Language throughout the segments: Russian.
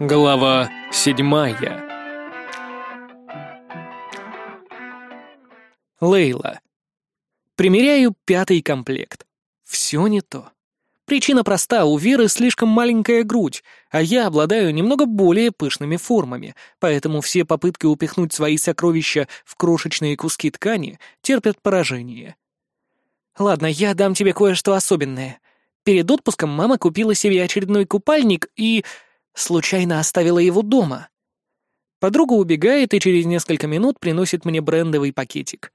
Глава седьмая Лейла. Примеряю пятый комплект. Все не то. Причина проста, у Веры слишком маленькая грудь, а я обладаю немного более пышными формами, поэтому все попытки упихнуть свои сокровища в крошечные куски ткани терпят поражение. Ладно, я дам тебе кое-что особенное. Перед отпуском мама купила себе очередной купальник и случайно оставила его дома. Подруга убегает и через несколько минут приносит мне брендовый пакетик.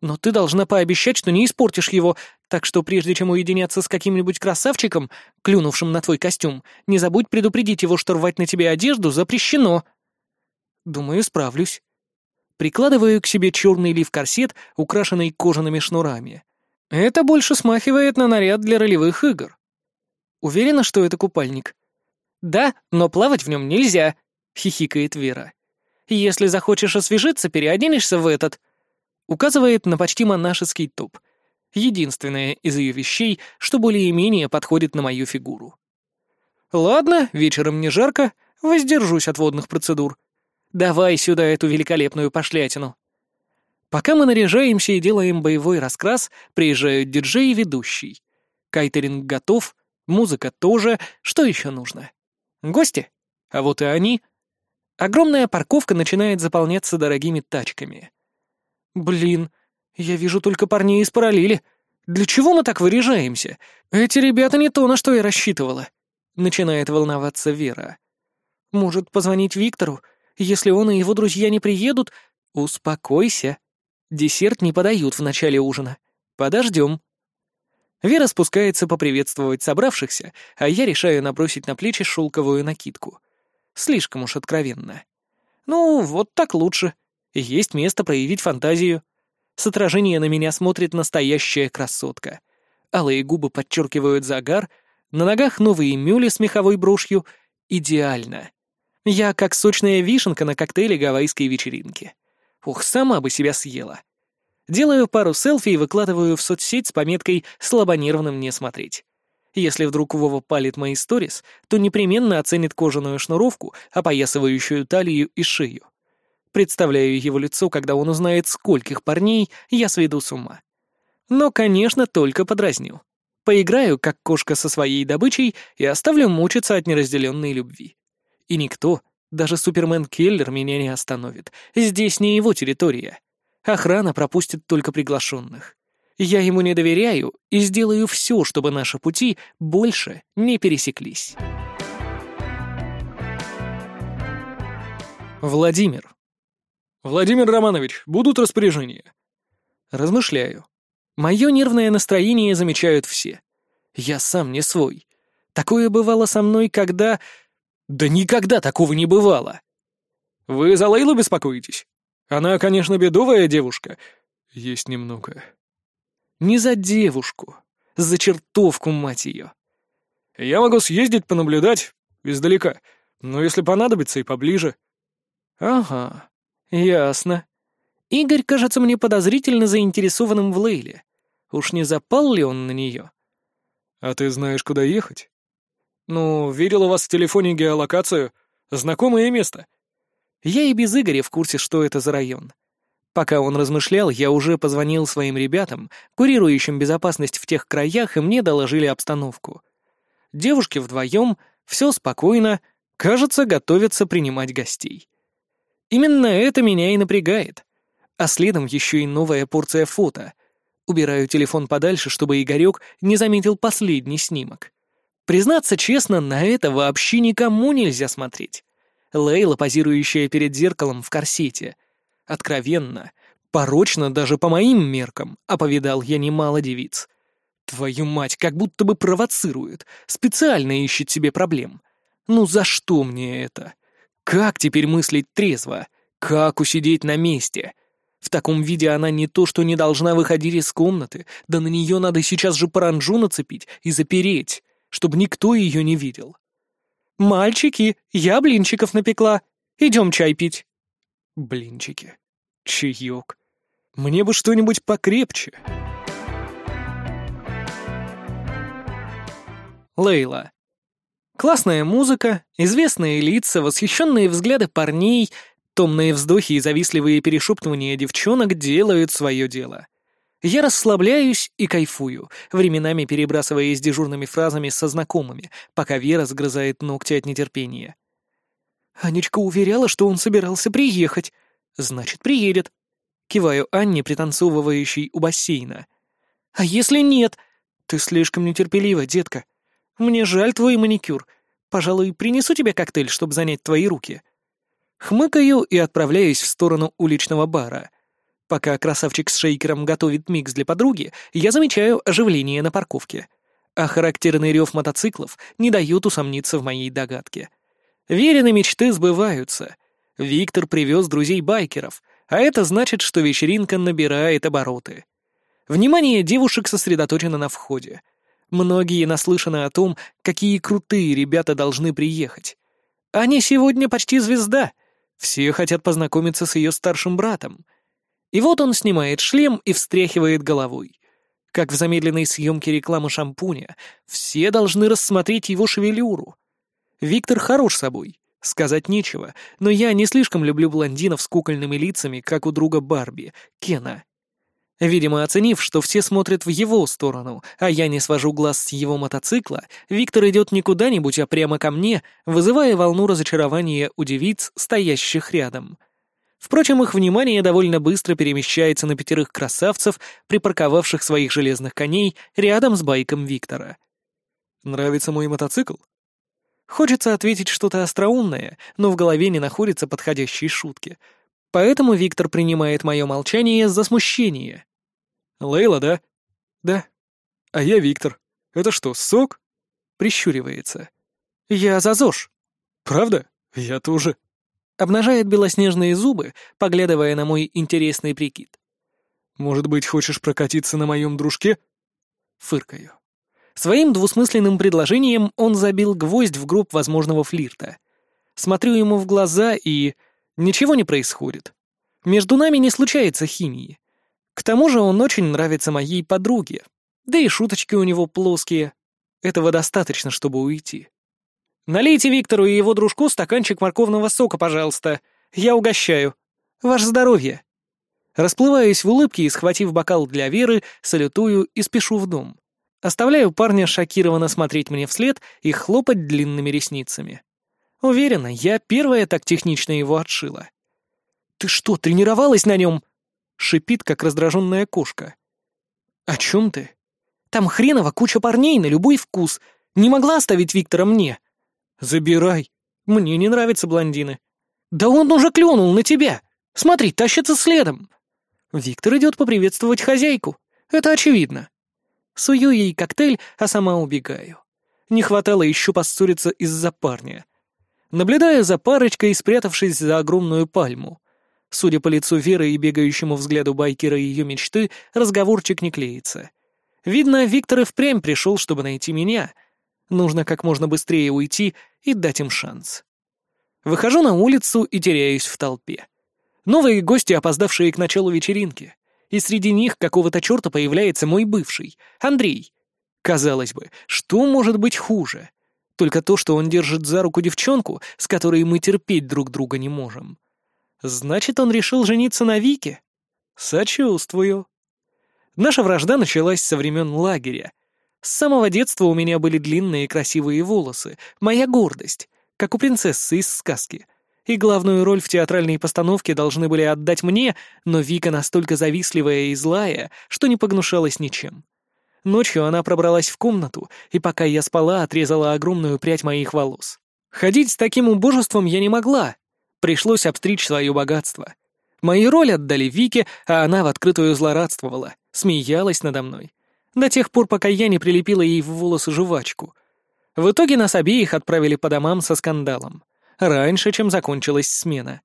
Но ты должна пообещать, что не испортишь его, так что прежде чем уединяться с каким-нибудь красавчиком, клюнувшим на твой костюм, не забудь предупредить его, что рвать на тебе одежду запрещено. Думаю, справлюсь. Прикладываю к себе черный лиф-корсет, украшенный кожаными шнурами. Это больше смахивает на наряд для ролевых игр. Уверена, что это купальник? Да, но плавать в нем нельзя, хихикает Вера. Если захочешь освежиться, переоденешься в этот. Указывает на почти монашеский топ. Единственное из ее вещей, что более-менее подходит на мою фигуру. Ладно, вечером не жарко, воздержусь от водных процедур. Давай сюда эту великолепную пошлятину. Пока мы наряжаемся и делаем боевой раскрас, приезжают диджей и ведущий. Кайтеринг готов, музыка тоже, что еще нужно? Гости? А вот и они. Огромная парковка начинает заполняться дорогими тачками. Блин, я вижу только парней из параллели. Для чего мы так выряжаемся? Эти ребята не то, на что я рассчитывала. Начинает волноваться Вера. Может, позвонить Виктору? Если он и его друзья не приедут, успокойся. Десерт не подают в начале ужина. Подождем. Вера спускается поприветствовать собравшихся, а я решаю набросить на плечи шелковую накидку. Слишком уж откровенно. Ну, вот так лучше. Есть место проявить фантазию. С отражения на меня смотрит настоящая красотка. Алые губы подчеркивают загар, на ногах новые мюли с меховой брошью. Идеально. Я как сочная вишенка на коктейле гавайской вечеринки. Ух, сама бы себя съела. Делаю пару селфи и выкладываю в соцсеть с пометкой «слабонервным не смотреть». Если вдруг Вова палит мои сторис, то непременно оценит кожаную шнуровку, опоясывающую талию и шею. Представляю его лицо, когда он узнает, скольких парней я сведу с ума. Но, конечно, только подразню. Поиграю, как кошка со своей добычей, и оставлю мучиться от неразделенной любви. И никто, даже Супермен-Келлер меня не остановит. Здесь не его территория. Охрана пропустит только приглашенных. Я ему не доверяю и сделаю все, чтобы наши пути больше не пересеклись. Владимир. «Владимир Романович, будут распоряжения?» Размышляю. Мое нервное настроение замечают все. Я сам не свой. Такое бывало со мной, когда... Да никогда такого не бывало. Вы за Лейлу беспокоитесь? Она, конечно, бедовая девушка. Есть немного. Не за девушку. За чертовку, мать ее. Я могу съездить понаблюдать издалека, но если понадобится и поближе. Ага, ясно. Игорь кажется мне подозрительно заинтересованным в Лейле. Уж не запал ли он на нее? А ты знаешь, куда ехать? «Ну, у вас в телефоне геолокацию. Знакомое место». Я и без Игоря в курсе, что это за район. Пока он размышлял, я уже позвонил своим ребятам, курирующим безопасность в тех краях, и мне доложили обстановку. Девушки вдвоем, все спокойно, кажется, готовятся принимать гостей. Именно это меня и напрягает. А следом еще и новая порция фото. Убираю телефон подальше, чтобы Игорек не заметил последний снимок. Признаться честно, на это вообще никому нельзя смотреть. Лейла, позирующая перед зеркалом в корсете. Откровенно, порочно даже по моим меркам, а я немало девиц. Твою мать, как будто бы провоцирует, специально ищет себе проблем. Ну за что мне это? Как теперь мыслить трезво? Как усидеть на месте? В таком виде она не то, что не должна выходить из комнаты, да на нее надо сейчас же паранджу нацепить и запереть чтобы никто ее не видел. «Мальчики, я блинчиков напекла. Идем чай пить». Блинчики. Чаек. Мне бы что-нибудь покрепче. Лейла. Классная музыка, известные лица, восхищенные взгляды парней, томные вздохи и завистливые перешептывания девчонок делают свое дело. Я расслабляюсь и кайфую, временами перебрасываясь дежурными фразами со знакомыми, пока Вера сгрызает ногти от нетерпения. Анечка уверяла, что он собирался приехать. Значит, приедет. Киваю Анне, пританцовывающей у бассейна. А если нет? Ты слишком нетерпелива, детка. Мне жаль твой маникюр. Пожалуй, принесу тебе коктейль, чтобы занять твои руки. Хмыкаю и отправляюсь в сторону уличного бара. Пока красавчик с шейкером готовит микс для подруги, я замечаю оживление на парковке. А характерный рев мотоциклов не дает усомниться в моей догадке. Верены мечты сбываются. Виктор привез друзей-байкеров, а это значит, что вечеринка набирает обороты. Внимание девушек сосредоточено на входе. Многие наслышаны о том, какие крутые ребята должны приехать. Они сегодня почти звезда. Все хотят познакомиться с ее старшим братом. И вот он снимает шлем и встряхивает головой. Как в замедленной съемке рекламы шампуня, все должны рассмотреть его шевелюру. Виктор хорош собой, сказать нечего, но я не слишком люблю блондинов с кукольными лицами, как у друга Барби, Кена. Видимо, оценив, что все смотрят в его сторону, а я не свожу глаз с его мотоцикла, Виктор идет не куда-нибудь, а прямо ко мне, вызывая волну разочарования у девиц, стоящих рядом — Впрочем, их внимание довольно быстро перемещается на пятерых красавцев, припарковавших своих железных коней рядом с байком Виктора. «Нравится мой мотоцикл?» Хочется ответить что-то остроумное, но в голове не находятся подходящие шутки. Поэтому Виктор принимает мое молчание за смущение. «Лейла, да?» «Да». «А я Виктор. Это что, сок?» Прищуривается. «Я за ЗОЖ». «Правда? Я тоже» обнажает белоснежные зубы, поглядывая на мой интересный прикид. «Может быть, хочешь прокатиться на моем дружке?» Фыркаю. Своим двусмысленным предложением он забил гвоздь в гроб возможного флирта. Смотрю ему в глаза и... Ничего не происходит. Между нами не случается химии. К тому же он очень нравится моей подруге. Да и шуточки у него плоские. Этого достаточно, чтобы уйти. Налейте Виктору и его дружку стаканчик морковного сока, пожалуйста. Я угощаю. Ваше здоровье. Расплываюсь в улыбке и, схватив бокал для Веры, салютую и спешу в дом. Оставляю парня шокированно смотреть мне вслед и хлопать длинными ресницами. Уверена, я первая так технично его отшила. «Ты что, тренировалась на нем?» — шипит, как раздраженная кошка. «О чем ты? Там хреново куча парней на любой вкус. Не могла оставить Виктора мне. «Забирай. Мне не нравятся блондины». «Да он уже клюнул на тебя! Смотри, тащится следом!» Виктор идет поприветствовать хозяйку. Это очевидно. Сую ей коктейль, а сама убегаю. Не хватало еще поссориться из-за парня. Наблюдая за парочкой, спрятавшись за огромную пальму. Судя по лицу Веры и бегающему взгляду байкера ее мечты, разговорчик не клеится. Видно, Виктор и впрямь пришел, чтобы найти меня, Нужно как можно быстрее уйти и дать им шанс. Выхожу на улицу и теряюсь в толпе. Новые гости, опоздавшие к началу вечеринки. И среди них какого-то черта появляется мой бывший, Андрей. Казалось бы, что может быть хуже? Только то, что он держит за руку девчонку, с которой мы терпеть друг друга не можем. Значит, он решил жениться на Вике? Сочувствую. Наша вражда началась со времен лагеря, с самого детства у меня были длинные красивые волосы, моя гордость, как у принцессы из сказки. И главную роль в театральной постановке должны были отдать мне, но Вика настолько завистливая и злая, что не погнушалась ничем. Ночью она пробралась в комнату, и пока я спала, отрезала огромную прядь моих волос. Ходить с таким убожеством я не могла. Пришлось обстричь свое богатство. Мои роли отдали Вике, а она в открытую злорадствовала, смеялась надо мной до тех пор, пока я не прилепила ей в волосы жвачку. В итоге нас обеих отправили по домам со скандалом. Раньше, чем закончилась смена.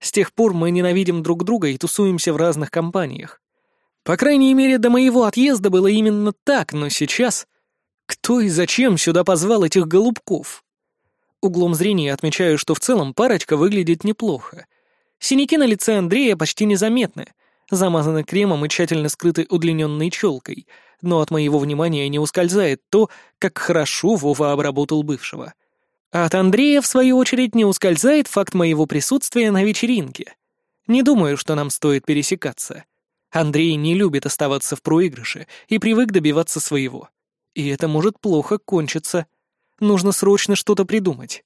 С тех пор мы ненавидим друг друга и тусуемся в разных компаниях. По крайней мере, до моего отъезда было именно так, но сейчас... Кто и зачем сюда позвал этих голубков? Углом зрения отмечаю, что в целом парочка выглядит неплохо. Синяки на лице Андрея почти незаметны, замазаны кремом и тщательно скрыты удлиненной челкой, но от моего внимания не ускользает то, как хорошо Вова обработал бывшего. А от Андрея, в свою очередь, не ускользает факт моего присутствия на вечеринке. Не думаю, что нам стоит пересекаться. Андрей не любит оставаться в проигрыше и привык добиваться своего. И это может плохо кончиться. Нужно срочно что-то придумать.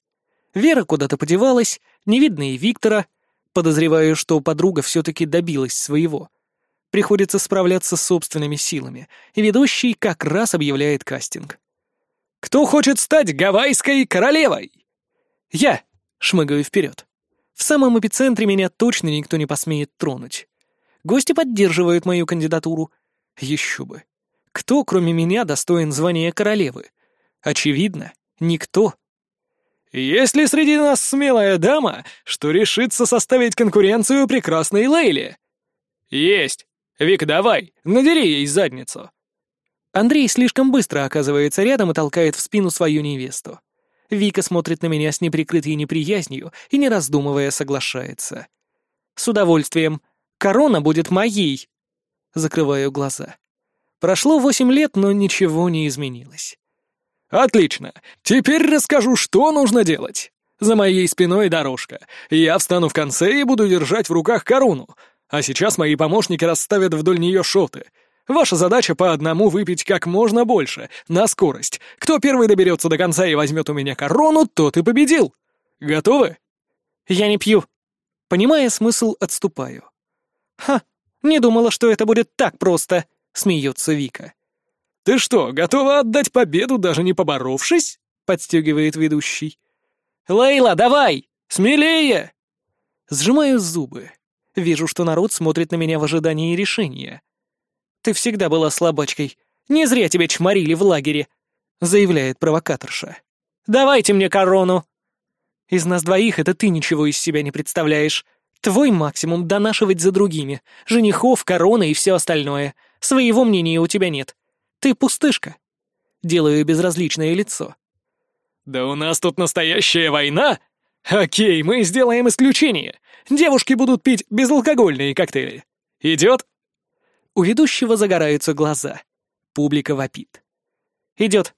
Вера куда-то подевалась, не видно и Виктора. Подозреваю, что подруга все-таки добилась своего. Приходится справляться с собственными силами, и ведущий как раз объявляет кастинг. «Кто хочет стать гавайской королевой?» «Я!» — шмыгаю вперед. В самом эпицентре меня точно никто не посмеет тронуть. Гости поддерживают мою кандидатуру. Еще бы. Кто, кроме меня, достоин звания королевы? Очевидно, никто. «Есть ли среди нас смелая дама, что решится составить конкуренцию прекрасной Лейле?» «Есть! Вик, давай, надери ей задницу!» Андрей слишком быстро оказывается рядом и толкает в спину свою невесту. Вика смотрит на меня с неприкрытой неприязнью и, не раздумывая, соглашается. «С удовольствием. Корона будет моей!» Закрываю глаза. Прошло восемь лет, но ничего не изменилось. «Отлично! Теперь расскажу, что нужно делать. За моей спиной дорожка. Я встану в конце и буду держать в руках корону. А сейчас мои помощники расставят вдоль нее шоты. Ваша задача по одному выпить как можно больше, на скорость. Кто первый доберется до конца и возьмет у меня корону, тот и победил. Готовы?» «Я не пью». Понимая смысл, отступаю. «Ха, не думала, что это будет так просто», — смеется Вика. «Ты что, готова отдать победу, даже не поборовшись?» — подстегивает ведущий. «Лейла, давай! Смелее!» Сжимаю зубы. Вижу, что народ смотрит на меня в ожидании решения. «Ты всегда была слабачкой. Не зря тебя чморили в лагере», — заявляет провокаторша. «Давайте мне корону!» «Из нас двоих это ты ничего из себя не представляешь. Твой максимум — донашивать за другими. Женихов, корона и все остальное. Своего мнения у тебя нет. Ты пустышка. Делаю безразличное лицо. Да у нас тут настоящая война. Окей, мы сделаем исключение. Девушки будут пить безалкогольные коктейли. Идет? У ведущего загораются глаза. Публика вопит. Идет.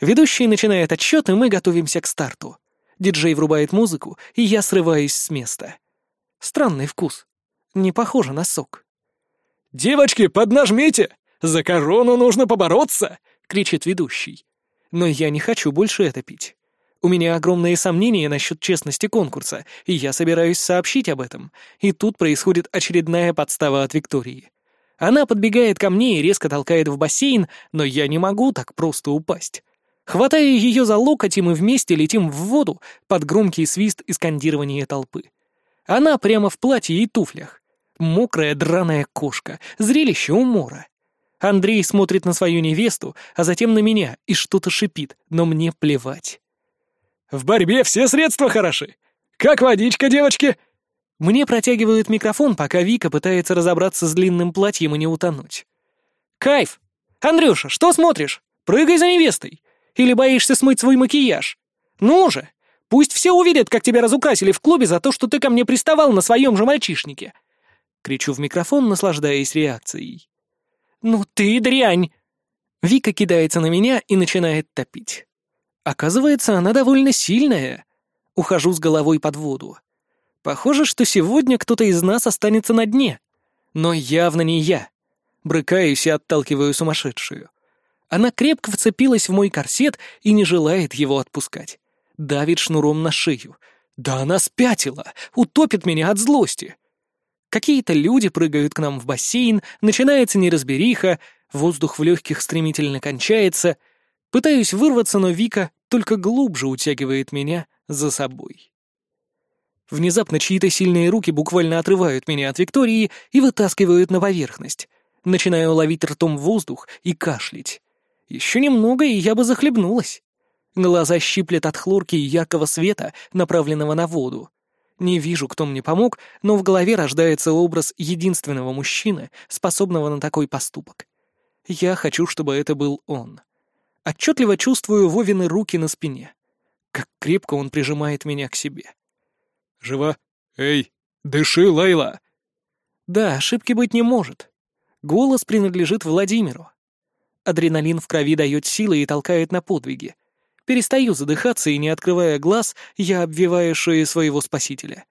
Ведущий начинает отсчет, и мы готовимся к старту. Диджей врубает музыку, и я срываюсь с места. Странный вкус. Не похоже на сок. «Девочки, поднажмите! За корону нужно побороться!» — кричит ведущий. Но я не хочу больше это пить. У меня огромные сомнения насчет честности конкурса, и я собираюсь сообщить об этом. И тут происходит очередная подстава от Виктории. Она подбегает ко мне и резко толкает в бассейн, но я не могу так просто упасть. Хватаю ее за локоть, и мы вместе летим в воду под громкий свист и скандирование толпы. Она прямо в платье и туфлях. Мокрая драная кошка, зрелище умора. Андрей смотрит на свою невесту, а затем на меня и что-то шипит, но мне плевать. «В борьбе все средства хороши! Как водичка, девочки!» Мне протягивают микрофон, пока Вика пытается разобраться с длинным платьем и не утонуть. «Кайф! Андрюша, что смотришь? Прыгай за невестой! Или боишься смыть свой макияж? Ну же, Пусть все увидят, как тебя разукрасили в клубе за то, что ты ко мне приставал на своем же мальчишнике!» Кричу в микрофон, наслаждаясь реакцией. «Ну ты дрянь!» Вика кидается на меня и начинает топить. Оказывается, она довольно сильная. Ухожу с головой под воду. Похоже, что сегодня кто-то из нас останется на дне. Но явно не я. Брыкаюсь и отталкиваю сумасшедшую. Она крепко вцепилась в мой корсет и не желает его отпускать давит шнуром на шею. Да она спятила, утопит меня от злости. Какие-то люди прыгают к нам в бассейн, начинается неразбериха, воздух в легких стремительно кончается. Пытаюсь вырваться, но Вика только глубже утягивает меня за собой. Внезапно чьи-то сильные руки буквально отрывают меня от Виктории и вытаскивают на поверхность. Начинаю ловить ртом воздух и кашлять. Еще немного, и я бы захлебнулась. Глаза щиплет от хлорки и яркого света, направленного на воду. Не вижу, кто мне помог, но в голове рождается образ единственного мужчины, способного на такой поступок. Я хочу, чтобы это был он. Отчетливо чувствую Вовины руки на спине. Как крепко он прижимает меня к себе. «Жива? Эй, дыши, Лайла!» Да, ошибки быть не может. Голос принадлежит Владимиру. Адреналин в крови дает силы и толкает на подвиги. перестаю задыхаться и, не открывая глаз, я обвиваю шею своего спасителя.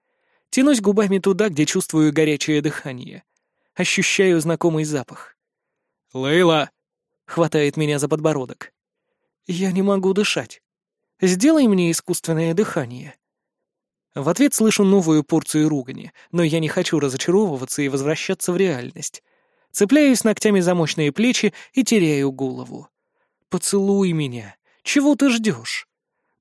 Тянусь губами туда, где чувствую горячее дыхание. Ощущаю знакомый запах. «Лейла!» — хватает меня за подбородок. «Я не могу дышать. Сделай мне искусственное дыхание». В ответ слышу новую порцию ругани, но я не хочу разочаровываться и возвращаться в реальность. Цепляюсь ногтями за мощные плечи и теряю голову. «Поцелуй меня. Чего ты ждешь?»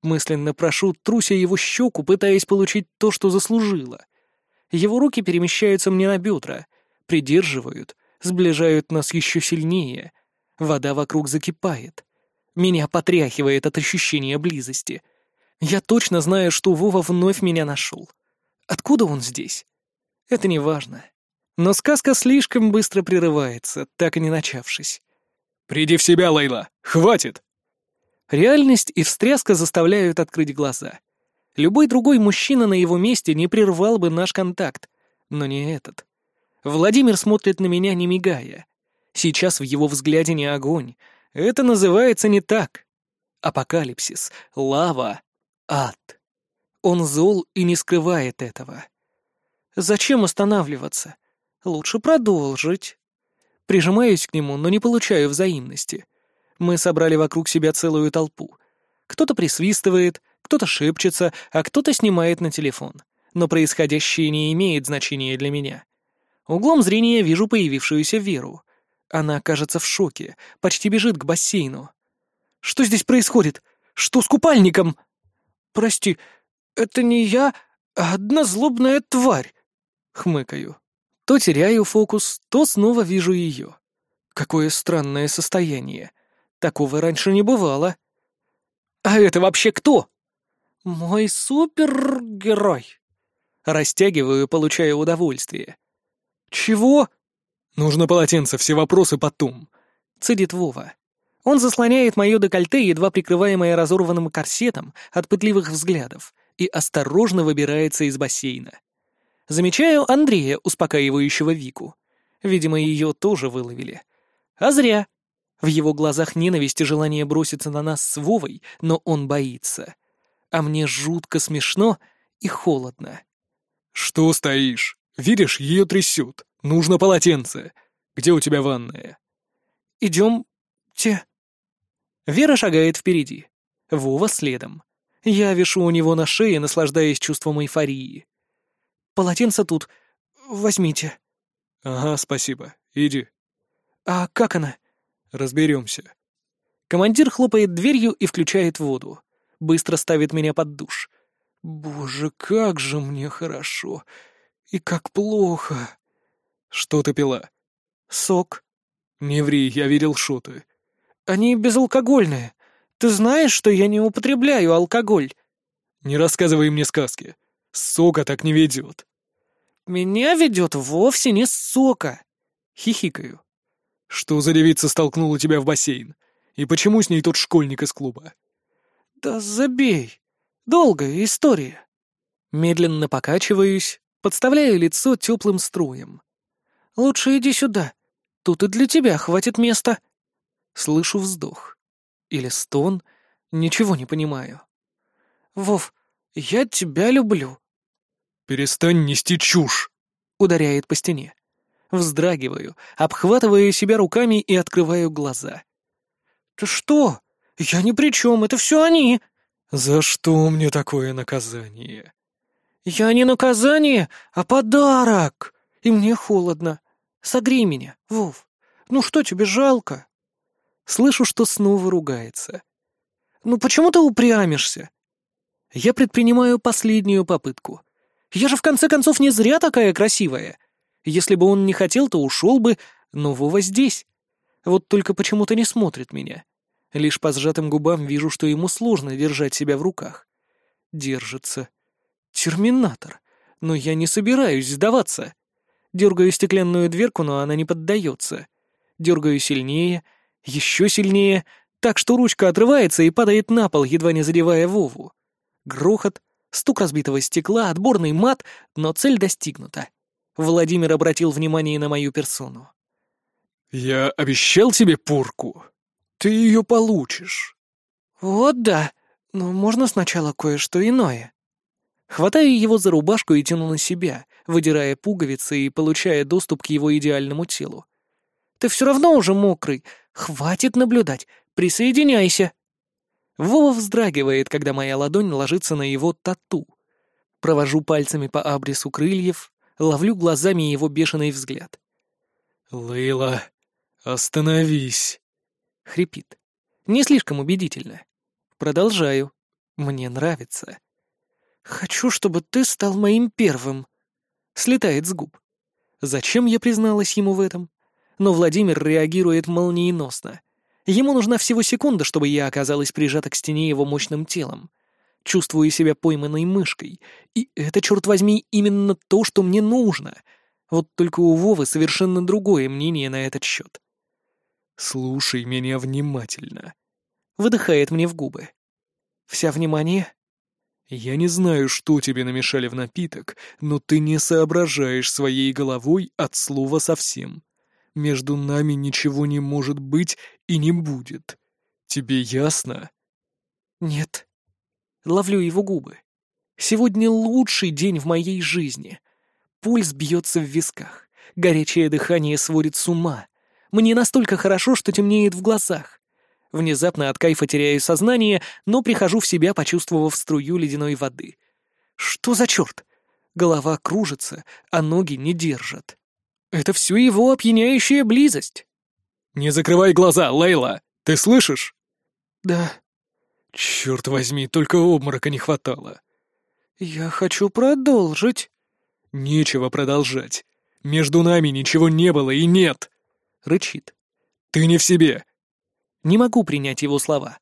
Мысленно прошу, труся его щеку, пытаясь получить то, что заслужила. Его руки перемещаются мне на бедра, придерживают, сближают нас еще сильнее. Вода вокруг закипает. Меня потряхивает от ощущения близости. Я точно знаю, что Вова вновь меня нашел. Откуда он здесь? Это не важно. Но сказка слишком быстро прерывается, так и не начавшись. «Приди в себя, Лейла! Хватит!» Реальность и встряска заставляют открыть глаза. Любой другой мужчина на его месте не прервал бы наш контакт, но не этот. Владимир смотрит на меня, не мигая. Сейчас в его взгляде не огонь. Это называется не так. Апокалипсис, лава, ад. Он зол и не скрывает этого. Зачем останавливаться? Лучше продолжить. Прижимаюсь к нему, но не получаю взаимности. Мы собрали вокруг себя целую толпу. Кто-то присвистывает, кто-то шепчется, а кто-то снимает на телефон. Но происходящее не имеет значения для меня. Углом зрения вижу появившуюся Веру. Она, кажется, в шоке, почти бежит к бассейну. «Что здесь происходит? Что с купальником?» «Прости, это не я, а одна злобная тварь!» Хмыкаю. То теряю фокус, то снова вижу ее. Какое странное состояние. Такого раньше не бывало. А это вообще кто? Мой супергерой. Растягиваю, получая удовольствие. Чего? Нужно полотенце, все вопросы потом. Цедит Вова. Он заслоняет мое декольте, едва прикрываемое разорванным корсетом от пытливых взглядов, и осторожно выбирается из бассейна. Замечаю Андрея, успокаивающего Вику. Видимо, ее тоже выловили. А зря. В его глазах ненависть и желание броситься на нас с Вовой, но он боится. А мне жутко смешно и холодно. «Что стоишь? Видишь, ее трясет. Нужно полотенце. Где у тебя ванная?» «Идем... те...» Вера шагает впереди. Вова следом. Я вишу у него на шее, наслаждаясь чувством эйфории. Полотенце тут. Возьмите». «Ага, спасибо. Иди». «А как она?» «Разберемся». Командир хлопает дверью и включает воду. Быстро ставит меня под душ. «Боже, как же мне хорошо! И как плохо!» «Что ты пила?» «Сок». «Не ври, я видел шоты». «Они безалкогольные. Ты знаешь, что я не употребляю алкоголь?» «Не рассказывай мне сказки. Сока так не ведет. Меня ведет вовсе не сока. Хихикаю. Что за девица столкнула тебя в бассейн? И почему с ней тот школьник из клуба? Да забей. Долгая история. Медленно покачиваюсь, подставляю лицо теплым струем. Лучше иди сюда. Тут и для тебя хватит места. Слышу вздох. Или стон. Ничего не понимаю. Вов, я тебя люблю. «Перестань нести чушь!» — ударяет по стене. Вздрагиваю, обхватываю себя руками и открываю глаза. «Ты что? Я ни при чем, это все они!» «За что мне такое наказание?» «Я не наказание, а подарок! И мне холодно. Согрей меня, Вов. Ну что тебе жалко?» Слышу, что снова ругается. «Ну почему ты упрямишься?» Я предпринимаю последнюю попытку — я же в конце концов не зря такая красивая. Если бы он не хотел, то ушел бы, но Вова здесь. Вот только почему-то не смотрит меня. Лишь по сжатым губам вижу, что ему сложно держать себя в руках. Держится. Терминатор. Но я не собираюсь сдаваться. Дергаю стеклянную дверку, но она не поддается. Дергаю сильнее, еще сильнее, так что ручка отрывается и падает на пол, едва не задевая Вову. Грохот, Стук разбитого стекла, отборный мат, но цель достигнута. Владимир обратил внимание на мою персону. «Я обещал тебе пурку. Ты ее получишь». «Вот да. Но можно сначала кое-что иное. Хватаю его за рубашку и тяну на себя, выдирая пуговицы и получая доступ к его идеальному телу. Ты все равно уже мокрый. Хватит наблюдать. Присоединяйся. Вова вздрагивает, когда моя ладонь ложится на его тату. Провожу пальцами по абрису крыльев, ловлю глазами его бешеный взгляд. «Лейла, остановись!» — хрипит. Не слишком убедительно. Продолжаю. Мне нравится. «Хочу, чтобы ты стал моим первым». Слетает с губ. Зачем я призналась ему в этом? Но Владимир реагирует молниеносно. Ему нужна всего секунда, чтобы я оказалась прижата к стене его мощным телом. Чувствую себя пойманной мышкой. И это, черт возьми, именно то, что мне нужно. Вот только у Вовы совершенно другое мнение на этот счет. «Слушай меня внимательно», — выдыхает мне в губы. «Вся внимание?» «Я не знаю, что тебе намешали в напиток, но ты не соображаешь своей головой от слова совсем. Между нами ничего не может быть и не будет. Тебе ясно?» «Нет». Ловлю его губы. «Сегодня лучший день в моей жизни. Пульс бьется в висках. Горячее дыхание сводит с ума. Мне настолько хорошо, что темнеет в глазах. Внезапно от кайфа теряю сознание, но прихожу в себя, почувствовав струю ледяной воды. Что за черт? Голова кружится, а ноги не держат. Это все его опьяняющая близость. «Не закрывай глаза, Лейла! Ты слышишь?» «Да». «Черт возьми, только обморока не хватало». «Я хочу продолжить». «Нечего продолжать. Между нами ничего не было и нет!» — рычит. «Ты не в себе!» Не могу принять его слова.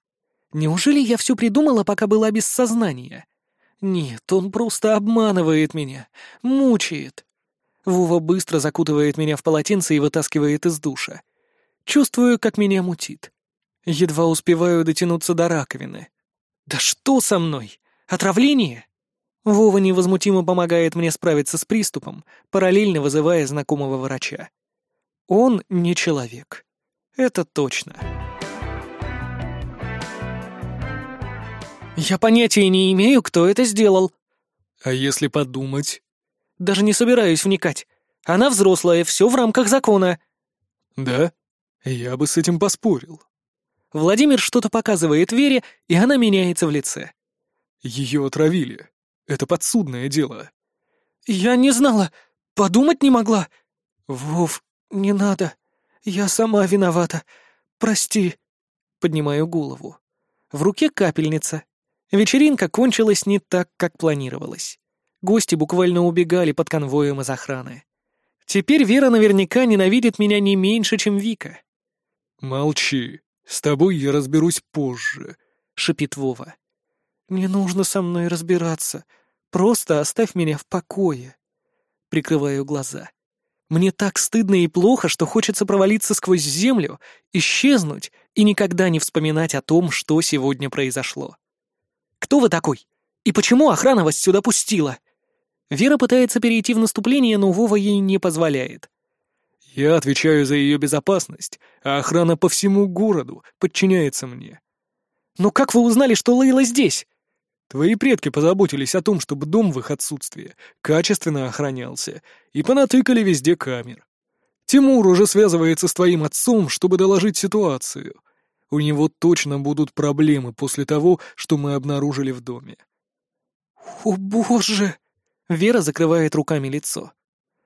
Неужели я все придумала, пока была без сознания? Нет, он просто обманывает меня, мучает. Вова быстро закутывает меня в полотенце и вытаскивает из душа. Чувствую, как меня мутит. Едва успеваю дотянуться до раковины. Да что со мной? Отравление? Вова невозмутимо помогает мне справиться с приступом, параллельно вызывая знакомого врача. Он не человек. Это точно. Я понятия не имею, кто это сделал. А если подумать? Даже не собираюсь вникать. Она взрослая, все в рамках закона. Да? Я бы с этим поспорил. Владимир что-то показывает Вере, и она меняется в лице. Ее отравили. Это подсудное дело. Я не знала. Подумать не могла. Вов, не надо. Я сама виновата. Прости. Поднимаю голову. В руке капельница. Вечеринка кончилась не так, как планировалось. Гости буквально убегали под конвоем из охраны. Теперь Вера наверняка ненавидит меня не меньше, чем Вика. «Молчи. С тобой я разберусь позже», — шипит Вова. «Не нужно со мной разбираться. Просто оставь меня в покое». Прикрываю глаза. Мне так стыдно и плохо, что хочется провалиться сквозь землю, исчезнуть и никогда не вспоминать о том, что сегодня произошло. «Кто вы такой? И почему охрана вас сюда пустила?» Вера пытается перейти в наступление, но Вова ей не позволяет. «Я отвечаю за ее безопасность, а охрана по всему городу подчиняется мне». «Но как вы узнали, что Лейла здесь?» Твои предки позаботились о том, чтобы дом в их отсутствие качественно охранялся, и понатыкали везде камер. Тимур уже связывается с твоим отцом, чтобы доложить ситуацию. У него точно будут проблемы после того, что мы обнаружили в доме. «О, боже!» Вера закрывает руками лицо.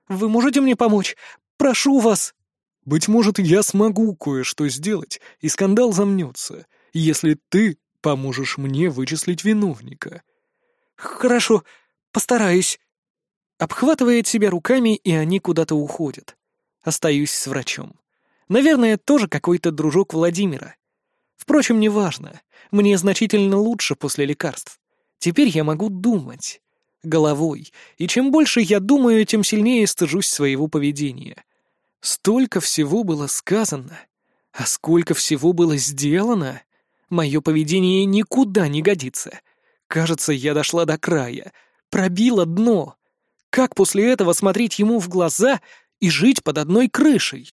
«Вы можете мне помочь? Прошу вас!» «Быть может, я смогу кое-что сделать, и скандал замнется, если ты поможешь мне вычислить виновника». «Хорошо, постараюсь». Обхватывает себя руками, и они куда-то уходят. Остаюсь с врачом. Наверное, тоже какой-то дружок Владимира. Впрочем, неважно. Мне значительно лучше после лекарств. Теперь я могу думать. Головой. И чем больше я думаю, тем сильнее стыжусь своего поведения. Столько всего было сказано. А сколько всего было сделано. Мое поведение никуда не годится. Кажется, я дошла до края. Пробила дно. Как после этого смотреть ему в глаза и жить под одной крышей?